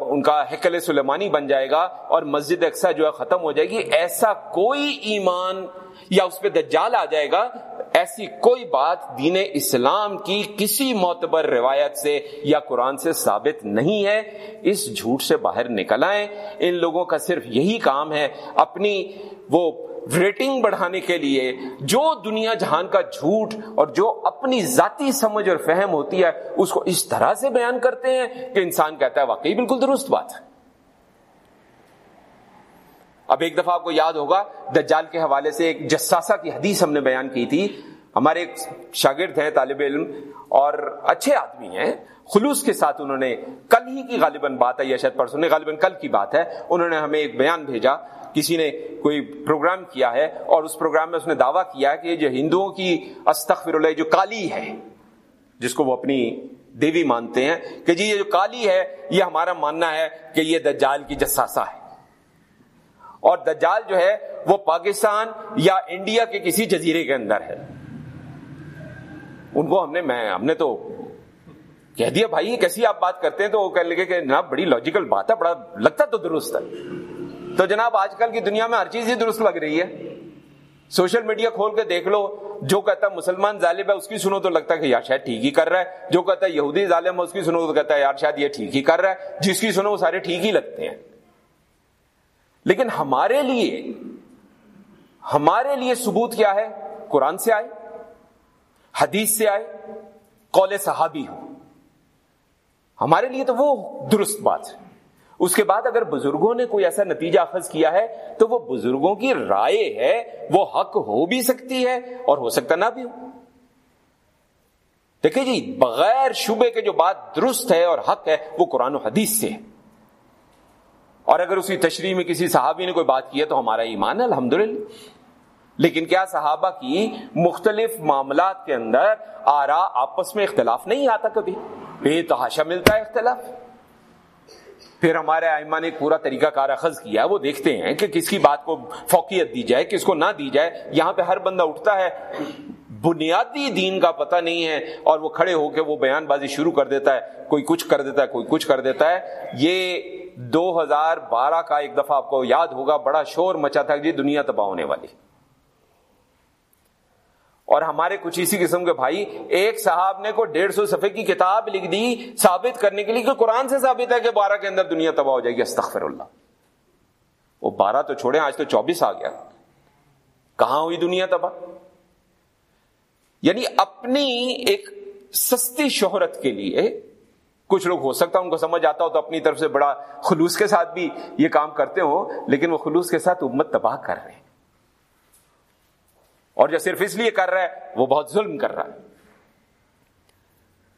Speaker 1: ان کا حکل سلیمانی بن جائے گا اور مسجد اقسا جو ہے ختم ہو جائے گی۔ ایسا کوئی ایمان یا اس پہ دجال آ جائے گا، ایسی کوئی بات دین اسلام کی کسی معتبر روایت سے یا قرآن سے ثابت نہیں ہے۔ اس جھوٹ سے باہر نکل آئیں۔ ان لوگوں کا صرف یہی کام ہے، اپنی وہ ریٹنگ بڑھانے کے لیے جو دنیا جہان کا جھوٹ اور جو اپنی ذاتی سمجھ اور فہم ہوتی ہے، اس کو اس طرح سے بیان کرتے ہیں کہ انسان کہتا ہے واقعی بالکل درست بات ہے۔ اب ایک دفعہ آپ کو یاد ہوگا، دجال کے حوالے سے ایک جساسا کی حدیث ہم نے بیان کی تھی۔ ہمارے ایک شاگرد ہیں طالب علم اور اچھے آدمی ہیں۔ خلوص کے ساتھ انہوں نے کل ہی کی غالباً بات ہے، یا شاید پرسوں نے غالباً کل کی بات ہے۔ انہوں نے ہمیں ایک بیان بھیجا۔ کسی نے کوئی پروگرام کیا ہے اور اس پروگرام میں اس نے دعویٰ کیا کہ جو ہندوؤں کی استخر اللہ جو کالی ہے، جس کو وہ اپنی دیوی مانتے ہیں کہ جی یہ جو کالی ہے، یہ ہمارا ماننا ہے کہ یہ دجال کی جساسا ہے۔ اور دجال جو ہے، وہ پاکستان یا انڈیا کے کسی جزیرے کے اندر ہے۔ ان کو ہم نے، میں، ہم نے تو کہہ دیا، بھائی، کیسی آپ بات کرتے ہیں؟ تو وہ کہنے لگے کہ جناب، بڑی لاجیکل بات ہے، بڑا، لگتا تو درست ہے۔ تو جناب آج کل کی دنیا میں ہر چیز ہی درست لگ رہی ہے۔ سوشل میڈیا کھول کے دیکھ لو، جو کہتا ہے مسلمان ظالم ہے، اس کی سنو تو لگتا ہے کہ یار شاید ٹھیک ہی کر رہا ہے۔ جو کہتا ہے یہودی ظالم ہے، اس کی سنو تو کہتا ہے یار شاید یہ ٹھیک ہی کر رہا ہے۔ جس کی سنو، وہ سارے ٹھیک ہی لگتے ہیں۔ لیکن ہمارے لیے ہمارے لیے ثبوت کیا ہے؟ قرآن سے آئے، حدیث سے آئے، قول صحابی ہو۔ ہمارے لیے تو وہ درست بات ہے۔ اس کے بعد اگر بزرگوں نے کوئی ایسا نتیجہ اخذ کیا ہے، تو وہ بزرگوں کی رائے ہے، وہ حق ہو بھی سکتی ہے اور ہو سکتا نہ بھی ہو۔ دیکھیں جی بغیر شبے کے جو بات درست ہے اور حق ہے، وہ قرآن و حدیث سے ہے۔ اور اگر اسی تشریح میں کسی صحابی نے کوئی بات کی ہے، تو ہمارا ایمان ہے الحمد لیکن کیا صحابہ کی مختلف معاملات کے اندر آرا آپس میں اختلاف نہیں آتا کبھی؟ بے تحاشا ملتا ہے اختلاف۔ پھر ہمارے آئمہ نے پورا طریقہ کار اخذ کیا وہ دیکھتے ہیں کہ کس کی بات کو فوقیت دی جائے، کس کو نہ دی جائے۔ یہاں پہ ہر بندہ اٹھتا ہے۔ بنیادی دین کا پتہ نہیں ہے اور وہ کھڑے ہو کے وہ بیان بازی شروع کر دیتا ہے۔ کوئی کچھ کر دیتا ہے، کوئی کچھ کر دیتا ہے۔ یہ دو ہزار بارہ کا ایک دفعہ آپ کو یاد ہوگا، بڑا شور مچا تھا کہ جی دنیا تباہ ہونے والی اور ہمارے کچھ اسی قسم کے بھائی، ایک صاحب نے کو ڈیڑھ سو صفحے کی کتاب لکھ دی ثابت کرنے کے لیے کہ قرآن سے ثابت ہے کہ بارہ کے اندر دنیا تباہ ہو جائے گی، استغفر اللہ۔ وہ بارہ تو چھوڑے آج تو چوبیس آ گیا۔ کہاں ہوئی دنیا تباہ؟ یعنی اپنی ایک سستی شہرت کے لیے کچھ لوگ ہو سکتا ان کو سمجھ آتا ہو تو اپنی طرف سے بڑا خلوص کے ساتھ بھی یہ کام کرتے ہو لیکن وہ خلوص کے ساتھ امت تباہ کر رہے ہیں۔ اور جو صرف اس لیے کر رہا ہے، وہ بہت ظلم کر رہا ہے۔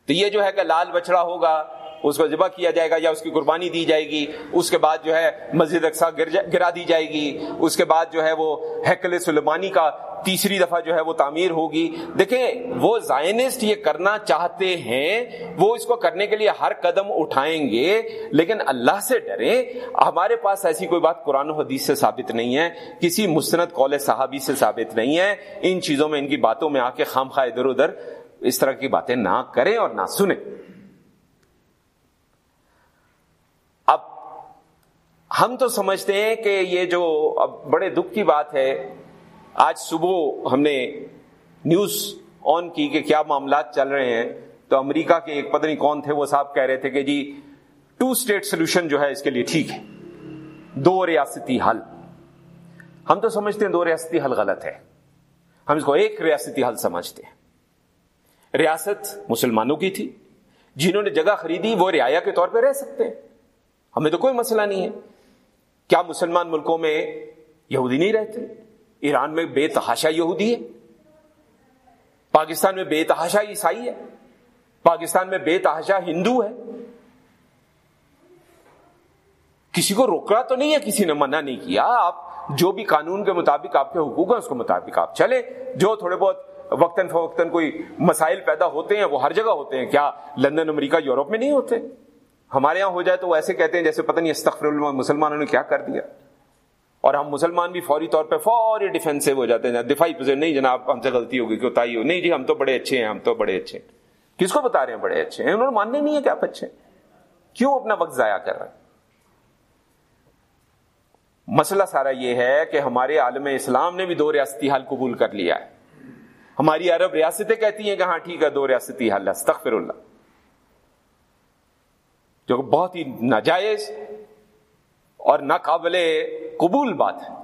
Speaker 1: تو یہ جو ہے کہ لال بچڑا ہوگا اس کو ذبح کیا جائے گا یا اس کی قربانی دی جائے گی، اس کے بعد جو ہے مسجد اقسا گرا دی جائے گی، اس کے بعد جو ہے وہ حکل سلمانی کا تیسری دفعہ جو ہے وہ تعمیر ہوگی۔ دیکھیں، وہ زائنسٹ یہ کرنا چاہتے ہیں، وہ اس کو کرنے کے لیے ہر قدم اٹھائیں گے، لیکن اللہ سے ڈریں۔ ہمارے پاس ایسی کوئی بات قرآن و حدیث سے ثابت نہیں ہے، کسی مستند قول صحابی سے ثابت نہیں ہے۔ ان چیزوں میں، ان کی باتوں میں آ کے خام خواہ ادھر ادھر اس طرح کی باتیں نہ کریں اور نہ سنیں اب ہم تو سمجھتے ہیں کہ یہ جو اب بڑے دکھ کی بات ہے، آج صبح ہم نے نیوز آن کی کہ کیا معاملات چل رہے ہیں۔ تو امریکہ کے ایک پتہ نہیں کون تھے، وہ صاحب کہہ رہے تھے کہ جی ٹو اسٹیٹ سولوشن جو ہے، اس کے لیے ٹھیک ہے۔ دو ریاستی حل۔ ہم تو سمجھتے ہیں دو ریاستی حل غلط ہے۔ ہم اس کو ایک ریاستی حل سمجھتے ہیں۔ ریاست مسلمانوں کی تھی، جنہوں نے جگہ خریدی، وہ رعایا کے طور پہ رہ سکتے ہیں۔ ہمیں تو کوئی مسئلہ نہیں ہے۔ کیا مسلمان ملکوں میں یہودی نہیں رہتے؟ ایران میں بے تحاشا یہودی ہے۔ پاکستان میں بے تحاشا عیسائی ہے۔ پاکستان میں بے تحاشا ہندو ہے۔ کسی کو روکا تو نہیں ہے، کسی نے منع نہیں کیا۔ آپ جو بھی قانون کے مطابق آپ کے حقوق ہیں، اس کے مطابق آپ چلے جو تھوڑے بہت وقتاً فوقتاً کوئی مسائل پیدا ہوتے ہیں، وہ ہر جگہ ہوتے ہیں۔ کیا لندن، امریکہ، یورپ میں نہیں ہوتے؟ ہمارے یہاں ہو جائے تو وہ ایسے کہتے ہیں جیسے پتہ نہیں استغفر اللہ مسلمانوں نے کیا کر دیا۔ اور ہم مسلمان بھی فوری طور پہ فوری ڈیفینسو ہو جاتے ہیں۔ دفاعی پوزیشن نہیں جناب، ہم سے غلطی ہوگی کہ ہو؟ نہیں جی ہم تو بڑے اچھے ہیں، ہم تو بڑے اچھے ہیں۔ کس کو بتا رہے ہیں بڑے اچھے ہیں؟ انہوں نے ماننے نہیں ہے کہ آپ اچھے کیوں اپنا وقت ضائع کر رہے ہیں؟ مسئلہ سارا یہ ہے کہ ہمارے عالم اسلام نے بھی دو ریاستی حل قبول کر لیا ہے۔ ہماری عرب ریاستیں کہتی ہیں کہ ہاں ٹھیک ہے، دو ریاستی حل استغفر اللہ۔ جو بہت ہی ناجائز اور ناقابل قبول بات ہے۔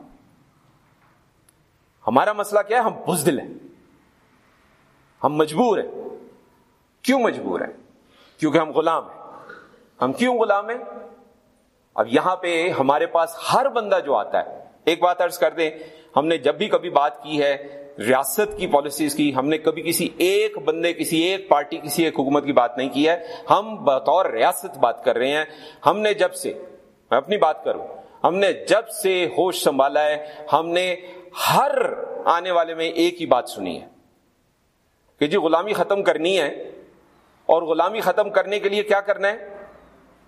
Speaker 1: ہمارا مسئلہ کیا ہے؟ ہم بزدل ہیں۔ ہم مجبور ہیں۔ کیوں مجبور ہیں؟ کیونکہ ہم غلام ہیں۔ ہم کیوں غلام ہیں؟ اب یہاں پہ ہمارے پاس ہر بندہ جو آتا ہے، ایک بات ارض کر دیں، ہم نے جب بھی کبھی بات کی ہے ریاست کی پالیسیز کی، ہم نے کبھی کسی ایک بندے، کسی ایک پارٹی، کسی ایک حکومت کی بات نہیں کی ہے۔ ہم بطور ریاست بات کر رہے ہیں۔ ہم نے جب سے، میں اپنی بات کروں، ہم نے جب سے ہوش سنبھالا ہے، ہم نے ہر آنے والے میں ایک ہی بات سنی ہے کہ جی غلامی ختم کرنی ہے۔ اور غلامی ختم کرنے کے لیے کیا کرنا ہے؟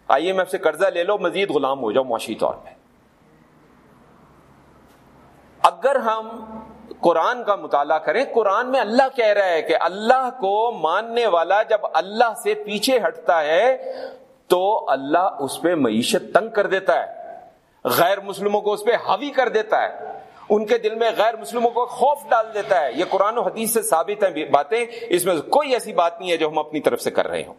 Speaker 1: آئی ایم ایف سے قرضہ لے لو، مزید غلام ہو جاؤ معاشی طور پہ۔ اگر ہم قرآن کا مطالعہ کریں۔ قرآن میں اللہ کہہ رہا ہے کہ اللہ کو ماننے والا جب اللہ سے پیچھے ہٹتا ہے تو اللہ اس پہ معیشت تنگ کر دیتا ہے۔ غیر مسلموں کو اس پہ حاوی کر دیتا ہے۔ ان کے دل میں غیر مسلموں کو خوف ڈال دیتا ہے۔ یہ قرآن و حدیث سے ثابت ہیں باتیں۔ اس میں کوئی ایسی بات نہیں ہے جو ہم اپنی طرف سے کر رہے ہوں۔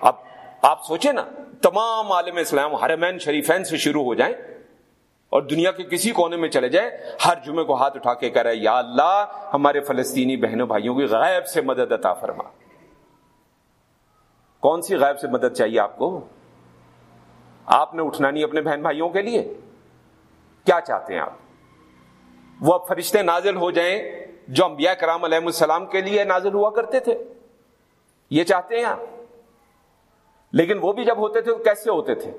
Speaker 1: اب آپ سوچیں نا، تمام عالم اسلام حرمین شریفین سے شروع ہو جائیں۔ اور دنیا کے کسی کونے میں چلے جائیں ہر جمعے کو ہاتھ اٹھا کے کہہ رہے، یا اللہ، ہمارے فلسطینی بہنوں، بھائیوں کی غائب سے مدد عطا فرما۔ کون سی غائب سے مدد چاہیے آپ کو؟ آپ نے اٹھنا نہیں اپنے بہن بھائیوں کے لیے۔ کیا چاہتے ہیں آپ؟ وہ اب فرشتے نازل ہو جائیں، جو انبیاء کرام علیہ السلام کے لیے نازل ہوا کرتے تھے۔ یہ چاہتے ہیں آپ؟ لیکن وہ بھی جب ہوتے تھے تو کیسے ہوتے تھے؟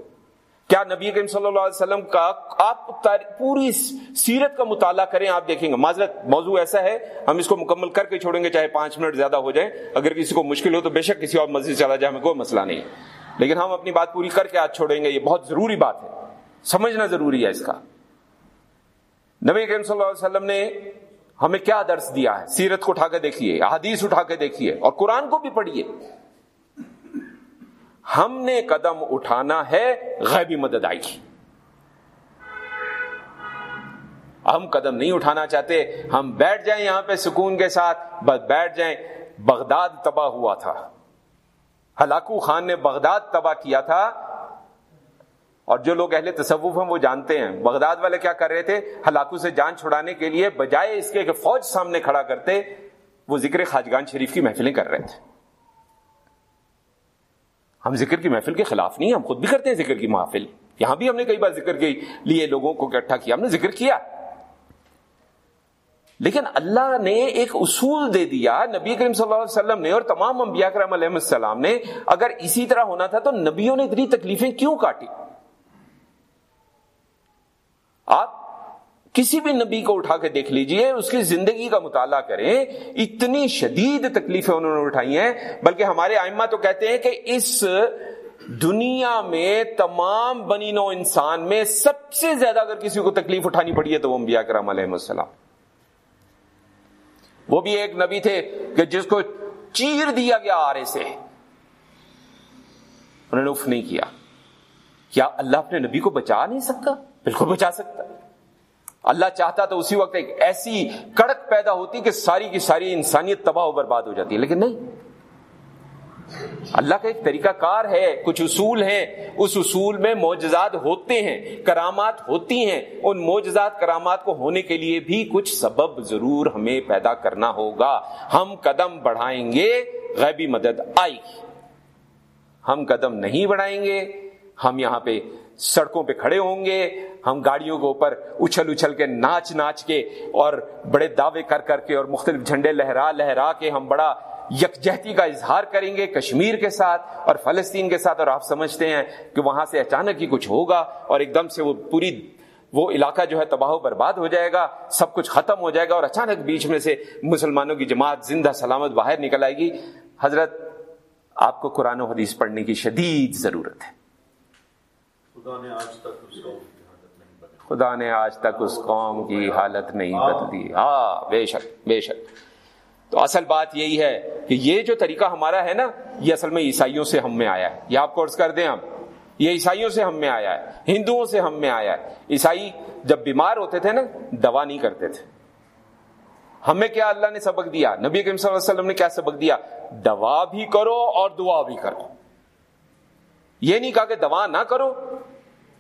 Speaker 1: کیا نبی کریم صلی اللہ علیہ وسلم کا آپ پوری سیرت کا مطالعہ کریں آپ دیکھیں گے۔ معذرت، موضوع ایسا ہے، ہم اس کو مکمل کر کے چھوڑیں گے، چاہے پانچ منٹ زیادہ ہو جائے۔ اگر کسی کو مشکل ہو تو بے شک کسی اور مسجد چلا جائے، ہمیں کوئی مسئلہ نہیں۔ لیکن ہم اپنی بات پوری کر کے آج چھوڑیں گے، یہ بہت ضروری بات ہے۔ سمجھنا ضروری ہے اس کا۔ نبی کریم صلی اللہ علیہ وسلم نے ہمیں کیا درس دیا ہے؟ سیرت کو اٹھا کے دیکھیے حدیث اٹھا کے دیکھیے اور قرآن کو بھی پڑھیے۔ ہم نے قدم اٹھانا ہے غیبی مدد آئی ہم قدم نہیں اٹھانا چاہتے، ہم بیٹھ جائیں یہاں پہ سکون کے ساتھ، بس بیٹھ جائیں۔ بغداد تباہ ہوا تھا۔ ہلاکو خان نے بغداد تباہ کیا تھا۔ اور جو لوگ اہل تصوف ہیں وہ جانتے ہیں، بغداد والے کیا کر رہے تھے؟ ہلاکو سے جان چھڑانے کے لیے بجائے اس کے کہ فوج سامنے کھڑا کرتے، وہ ذکر خاجگان شریف کی محفلیں کر رہے تھے۔ ہم ذکر کی محفل کے خلاف نہیں، ہم خود بھی کرتے ہیں ذکر کی محفل۔ یہاں بھی ہم نے کئی بار ذکر کے لیے لوگوں کو اکٹھا کیا، ہم نے ذکر کیا۔ لیکن اللہ نے ایک اصول دے دیا، نبی کریم صلی اللہ علیہ وسلم نے اور تمام انبیاء کرم علیہ السلام نے، اگر اسی طرح ہونا تھا تو نبیوں نے اتنی تکلیفیں کیوں کاٹی آپ کسی بھی نبی کو اٹھا کے دیکھ لیجیے، اس کی زندگی کا مطالعہ کریں۔ اتنی شدید تکلیفیں انہوں نے اٹھائی ہیں، بلکہ ہمارے آئمہ تو کہتے ہیں کہ اس دنیا میں تمام بنی نو انسان میں سب سے زیادہ اگر کسی کو تکلیف اٹھانی پڑی ہے تو وہ انبیاء کرام علیہ السلام۔ وہ بھی ایک نبی تھے کہ جس کو چیر دیا گیا آرے سے۔ انہوں نے اف نہیں کیا۔ کیا اللہ اپنے نبی کو بچا نہیں سکتا؟ بالکل بچا سکتا۔ اللہ چاہتا تو اسی وقت ایک ایسی کڑک پیدا ہوتی کہ ساری کی ساری انسانیت تباہ و برباد ہو جاتی ہے، لیکن نہیں۔ اللہ کا ایک طریقہ کار ہے، کچھ اصول ہیں۔ اس اصول میں معجزات ہوتے ہیں، کرامات ہوتی ہیں۔ ان معجزات، کرامات کو ہونے کے لیے بھی کچھ سبب ضرور ہمیں پیدا کرنا ہوگا۔ ہم قدم بڑھائیں گے، غیبی مدد آئے گی۔ ہم قدم نہیں بڑھائیں گے، ہم یہاں پہ سڑکوں پہ کھڑے ہوں گے۔ ہم گاڑیوں کے اوپر اچھل اچھل کے ناچ ناچ کے اور بڑے دعوے کر کر کے اور مختلف جھنڈے لہرا لہرا کے ہم بڑا یکجہتی کا اظہار کریں گے کشمیر کے ساتھ اور فلسطین کے ساتھ۔ اور آپ سمجھتے ہیں کہ وہاں سے اچانک ہی کچھ ہوگا اور ایک دم سے وہ پوری وہ علاقہ جو ہے تباہ و برباد ہو جائے گا، سب کچھ ختم ہو جائے گا اور اچانک بیچ میں سے مسلمانوں کی جماعت زندہ سلامت باہر نکل آئے گی۔ حضرت، آپ کو قرآن و حدیث پڑھنے کی شدید ضرورت ہے۔ خدا نے آج تک اس قوم کی حالت نہیں بدلی۔ ہاں بے شک بے شک۔ تو اصل بات یہی ہے کہ یہ جو طریقہ ہمارا ہے نا یہ اصل میں عیسائیوں سے ہم میں آیا ہے۔ یہ آپ کورس کر دیں ہم یہ عیسائیوں سے ہم میں آیا ہے ہندوؤں سے ہم میں آیا ہے۔ عیسائی جب بیمار ہوتے تھے نا دوا نہیں کرتے تھے۔ ہمیں کیا اللہ نے سبق دیا؟ نبی کریم صلی اللہ علیہ وسلم نے کیا سبق دیا؟ دوا بھی کرو اور دعا بھی کرو۔ یہ نہیں کہا کہ دوا نہ کرو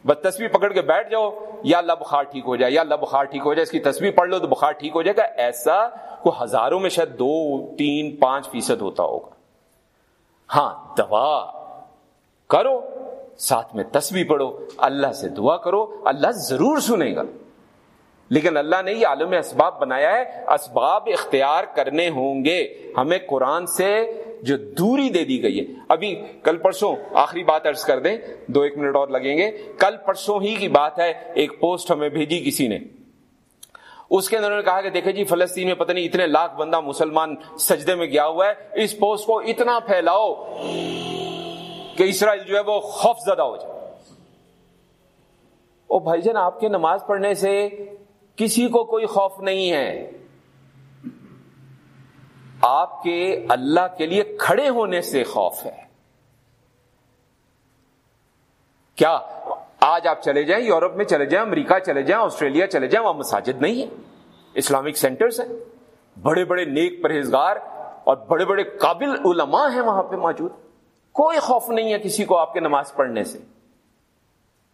Speaker 1: بس تصویر پکڑ کے بیٹھ جاؤ، یا اللہ بخار ٹھیک ہو جائے، یا اللہ بخار ٹھیک ہو جائے، اس کی تصویر پڑھ لو تو بخار ٹھیک ہو جائے گا، ایسا کو ہزاروں میں شاید دو، تین، پانچ فیصد ہوتا ہوگا۔ ہاں دوا کرو، ساتھ میں تصویر پڑھو، اللہ سے دعا کرو، اللہ ضرور سنے گا۔ لیکن اللہ نے یہ عالم اسباب بنایا ہے، اسباب اختیار کرنے ہوں گے۔ ہمیں قرآن سے جو دوری دے دی گئی ہے۔ ابھی کل پرسوں آخری بات ارض کر دیں، دو ایک منٹ اور لگیں گے۔ کل پرسوں ہی کی بات ہے، ایک پوسٹ ہمیں بھیجی کسی نے۔ اس کے اندر نے کہا کہ دیکھیں جی فلسطین میں پتہ نہیں اتنے لاکھ بندہ مسلمان سجدے میں گیا ہوا ہے، اس پوسٹ کو اتنا پھیلاؤ کہ اسرائیل جو ہے وہ خوف زدہ ہو جائے۔ او بھائی جان، آپ کے نماز پڑھنے سے کسی کو کوئی خوف نہیں ہے۔ آپ کے اللہ کے لیے کھڑے ہونے سے خوف ہے۔ کیا آج آپ چلے جائیں، یورپ میں چلے جائیں، امریکہ چلے جائیں، آسٹریلیا چلے جائیں، وہاں مساجد نہیں ہے اسلامک سینٹرز ہیں۔ بڑے بڑے نیک پرہیزگار اور بڑے بڑے قابل علماء ہیں وہاں پہ موجود۔ کوئی خوف نہیں ہے کسی کو آپ کے نماز پڑھنے سے۔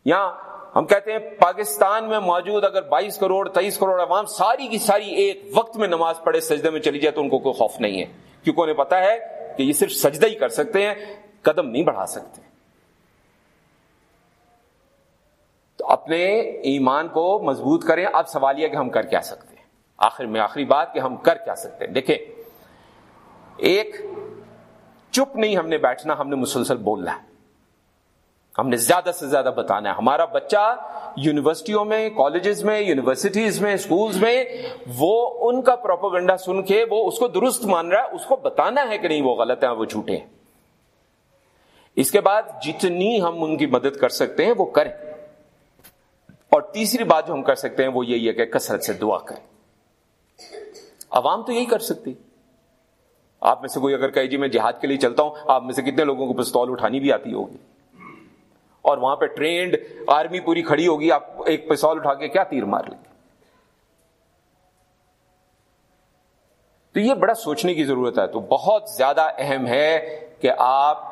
Speaker 1: یہاں ہم کہتے ہیں پاکستان میں موجود اگر بائیس کروڑ، تیئیس کروڑ عوام ساری کی ساری ایک وقت میں نماز پڑھے، سجدے میں چلی جائے تو ان کو کوئی خوف نہیں ہے۔ کیونکہ انہیں پتا ہے کہ یہ صرف سجدہ ہی کر سکتے ہیں، قدم نہیں بڑھا سکتے۔ تو اپنے ایمان کو مضبوط کریں۔ اب سوال یہ کہ ہم کر کیا سکتے ہیں؟ آخر میں آخری بات کہ ہم کر کیا سکتے ہیں؟ دیکھیں، ایک چپ نہیں ہم نے بیٹھنا، ہم نے مسلسل بولنا۔ ہے ہم نے زیادہ سے زیادہ بتانا ہے۔ ہمارا بچہ یونیورسٹیوں میں، کالجز میں، یونیورسٹیز میں اسکولز میں، وہ ان کا پروپوگنڈا سن کے وہ اس کو درست مان رہا ہے، اس کو بتانا ہے کہ نہیں وہ غلط ہے وہ جھوٹے ہیں۔ اس کے بعد جتنی ہم ان کی مدد کر سکتے ہیں، وہ کریں۔ اور تیسری بات جو ہم کر سکتے ہیں، وہ یہی ہے کہ کثرت سے دعا کریں۔ عوام تو یہی کر سکتی۔ آپ میں سے کوئی اگر کہے جی میں جہاد کے لیے چلتا ہوں، آپ میں سے کتنے لوگوں کو پستول اٹھانی بھی آتی ہوگی۔ اور وہاں پہ ٹرینڈ آرمی پوری کھڑی ہوگی، آپ ایک پستول اٹھا کے کیا تیر مار لیں گے؟ تو یہ بڑا سوچنے کی ضرورت ہے۔ تو بہت زیادہ اہم ہے کہ آپ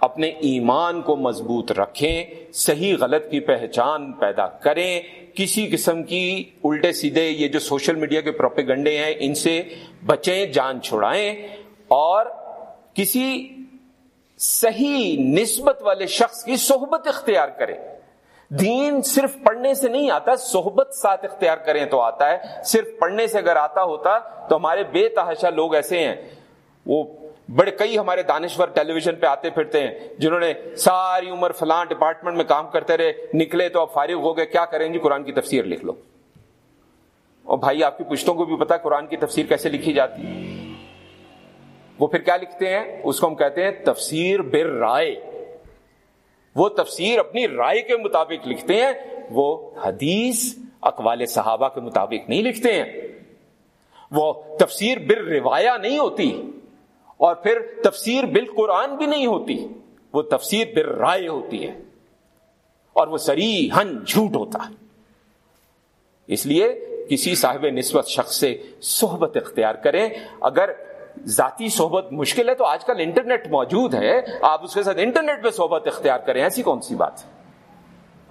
Speaker 1: اپنے ایمان کو مضبوط رکھیں، صحیح غلط کی پہچان پیدا کریں۔ کسی قسم کی الٹے سیدھے یہ جو سوشل میڈیا کے پروپیگنڈے ہیں، ان سے بچیں، جان چھڑائیں اور کسی صحیح نسبت والے شخص کی صحبت اختیار کریں دین صرف پڑھنے سے نہیں آتا، صحبت ساتھ اختیار کریں تو آتا ہے۔ صرف پڑھنے سے اگر آتا ہوتا تو ہمارے بے تحاشا لوگ ایسے ہیں۔ وہ بڑے، کئی ہمارے دانشور ٹیلی ویژن پہ آتے پھرتے ہیں، جنہوں نے ساری عمر فلاں ڈپارٹمنٹ میں کام کرتے رہے، نکلے تو اب فارغ ہو گئے۔ کیا کریں جی؟ قرآن کی تفسیر لکھ لو۔ اور بھائی، آپ کی پشتوں کو بھی پتا قرآن کی تفسیر کیسے لکھی جاتی ہے؟ وہ پھر کیا لکھتے ہیں؟ اس کو ہم کہتے ہیں تفسیر بر رائے۔ وہ تفسیر اپنی رائے کے مطابق لکھتے ہیں، وہ حدیث اقوال صحابہ کے مطابق نہیں لکھتے ہیں۔ وہ تفسیر بر روایا نہیں ہوتی اور پھر تفسیر بال قرآن بھی نہیں ہوتی، وہ تفسیر بر رائے ہوتی ہے۔ اور وہ سری ہن جھوٹ ہوتا ہے۔ اس لیے کسی صاحب نسبت شخص سے صحبت اختیار کریں۔ اگر ذاتی صحبت مشکل ہے تو آج کل انٹرنیٹ موجود ہے، آپ اس کے ساتھ انٹرنیٹ پہ صحبت اختیار کریں، ایسی کون سی بات؟ ہے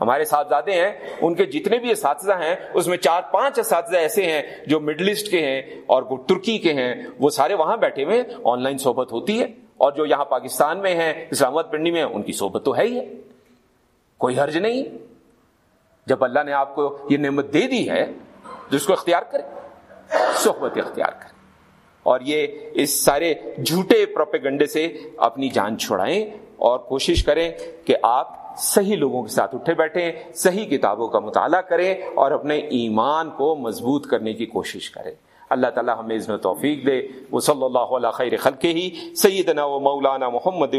Speaker 1: ہمارے صاحبزادے ہیں، ان کے جتنے بھی اساتذہ ہیں، اس میں چار پانچ اساتذہ ایسے ہیں جو مڈل ایسٹ کے ہیں اور وہ ترکی کے ہیں، وہ سارے وہاں بیٹھے ہوئے آن لائن صحبت ہوتی ہے اور جو یہاں پاکستان میں ہیں، اسلام آباد پنڈی میں ان کی صحبت تو ہے ہی ہے۔ کوئی حرج نہیں۔ جب اللہ نے آپ کو یہ نعمت دے دی ہے جس کو اختیار کرے صحبت اختیار کرے اور یہ اس سارے جھوٹے پروپیگنڈے سے اپنی جان چھڑائیں اور کوشش کریں کہ آپ صحیح لوگوں کے ساتھ اٹھے بیٹھیں، صحیح کتابوں کا مطالعہ کریں اور اپنے ایمان کو مضبوط کرنے کی کوشش کریں۔ اللہ تعالیٰ ہمیں و توفیق دے۔ وہ صلی اللہ علیہ خیر خلق ہی سیدنا و مولانا محمد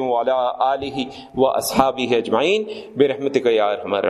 Speaker 1: علیہ و اصحابی اجمعین۔ بے رحمت کا یار ہمارے